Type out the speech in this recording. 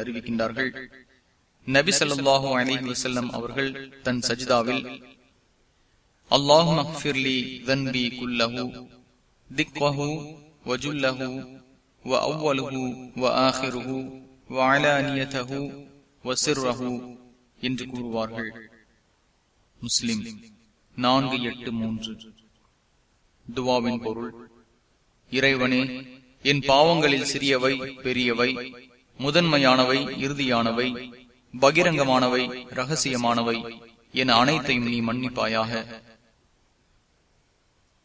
அறிவிக்கின்றார்கள் நபி சல்லாஹூ அலஹி வசல்லம் அவர்கள் தன் சஜிதாவில் என்று கூறுவார்கள். முஸ்லிம் நான்கு எட்டு மூன்று. துவாவின் பொருள். இறைவனே என் பாவங்களில் சிறியவை பெரியவை முதன்மையானவை இறுதியானவை பகிரங்கமானவை ரகசியமானவை என அனைத்தையும் நீ மன்னிப்பாயாக.